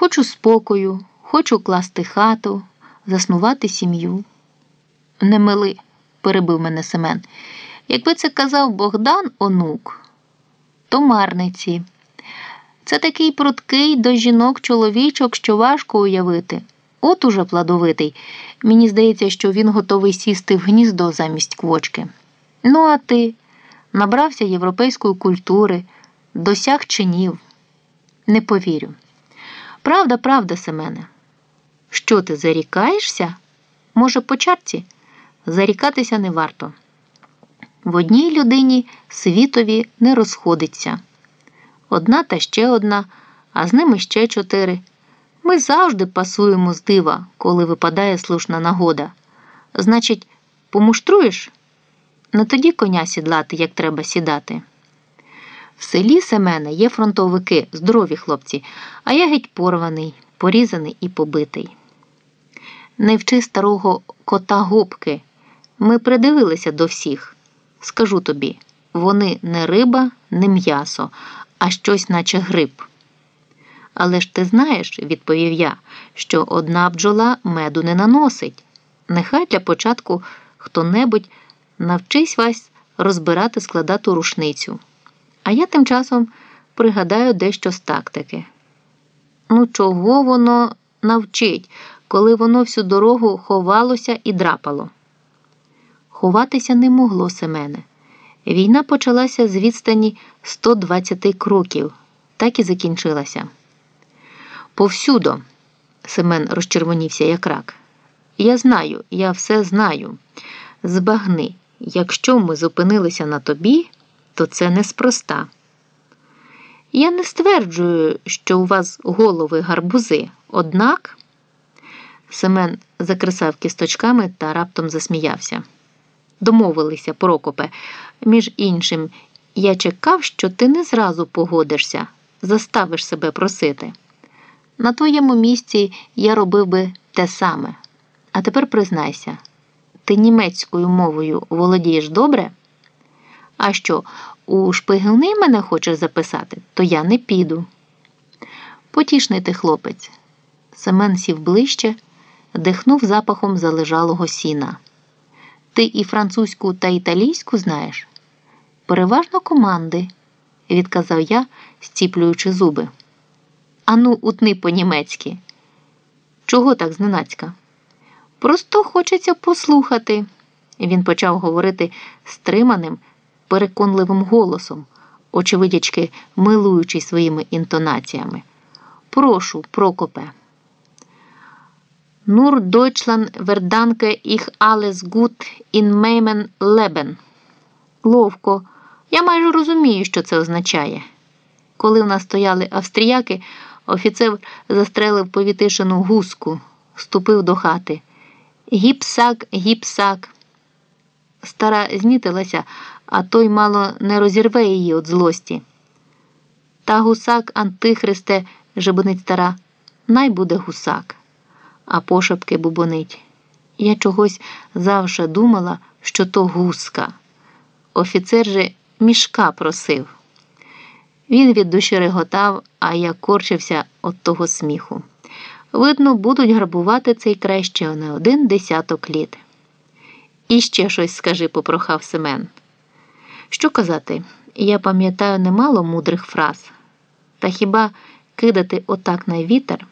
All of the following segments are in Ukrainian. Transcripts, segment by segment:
Хочу спокою, хочу класти хату, заснувати сім'ю. Не мили, перебив мене Семен. Якби це казав Богдан онук, то марниці. Це такий пруткий до жінок чоловічок, що важко уявити. От уже плодовитий. Мені здається, що він готовий сісти в гніздо замість квочки. Ну, а ти набрався європейської культури, досяг чинів. Не повірю. Правда, правда, Семене. Що ти зарікаєшся? Може, по чарці? Зарікатися не варто. В одній людині світові не розходиться. Одна та ще одна, а з ними ще чотири. Ми завжди пасуємо з дива, коли випадає слушна нагода. Значить, помуштруєш? Не тоді коня сідлати, як треба сідати. В селі Семена є фронтовики, здорові хлопці, а я геть порваний, порізаний і побитий. Не вчи старого кота губки. Ми придивилися до всіх. Скажу тобі, вони не риба, не м'ясо, а щось, наче гриб. Але ж ти знаєш, відповів я, що одна бджола меду не наносить. Нехай для початку хто-небудь навчись вас розбирати складату рушницю. А я тим часом пригадаю дещо з тактики. Ну, чого воно навчить, коли воно всю дорогу ховалося і драпало? Ховатися не могло Семене. Війна почалася з відстані 120 кроків, так і закінчилася. Повсюдо, Семен розчервонівся як рак. Я знаю, я все знаю. Збагни, якщо ми зупинилися на тобі, то це неспроста. Я не стверджую, що у вас голови гарбузи, однак Семен закресав кісточками та раптом засміявся. Домовилися, Прокопе. Між іншим, я чекав, що ти не зразу погодишся, заставиш себе просити. На твоєму місці я робив би те саме. А тепер признайся, ти німецькою мовою володієш добре? А що, у шпигуни мене хочеш записати, то я не піду. Потішний ти хлопець. Семен сів ближче, дихнув запахом залежалого сіна. Ти і французьку та італійську знаєш? Переважно команди, відказав я, стіплюючи зуби. Ану, утни по-німецьки. Чого так зненацька? Просто хочеться послухати. Він почав говорити стриманим, переконливим голосом, очевидячки милуючись своїми інтонаціями. Прошу, Прокопе. Nur Deutschland verdanke ich alles gut in meinem Leben. Ловко. Я майже розумію, що це означає. Коли в нас стояли австріяки, офіцер застрелив повітишену гуску, ступив до хати. Гіпсак, гіпсак. Стара знітилася, а той мало не розірве її від злості. Та гусак, антихристе, жебонить стара, най буде гусак а пошепки бубонить. Я чогось завше думала, що то гуска. Офіцер же мішка просив. Він від душі реготав, а я корчився від того сміху. Видно, будуть грабувати цей край ще не один десяток літ. І ще щось скажи, попрохав Семен. Що казати? Я пам'ятаю немало мудрих фраз. Та хіба кидати отак на вітер?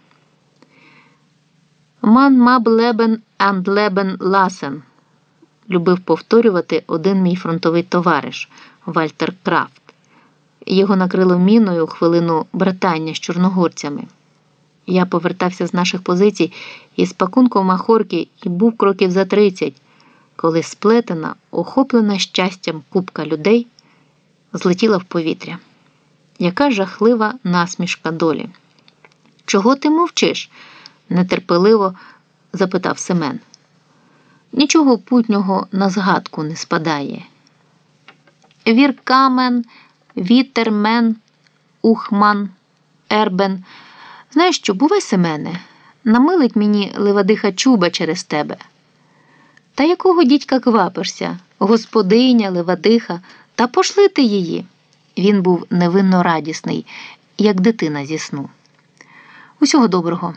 Ман маб лебен анд лебен ласен, любив повторювати один мій фронтовий товариш Вальтер Крафт. Його накрило міною хвилину братання з чорногорцями. Я повертався з наших позицій із пакунком махорки і був кроків за тридцять, коли сплетена, охоплена щастям купка людей, злетіла в повітря. Яка жахлива насмішка долі. Чого ти мовчиш? нетерпеливо запитав Семен. Нічого путнього на згадку не спадає. Віркамен, вітермен, ухман, ербен. Знаєш що, бувай, Семене, намилить мені левадиха чуба через тебе. Та якого дідька квапишся, господиня, левадиха, та пошли ти її. Він був невинно радісний, як дитина зі сну. Усього доброго.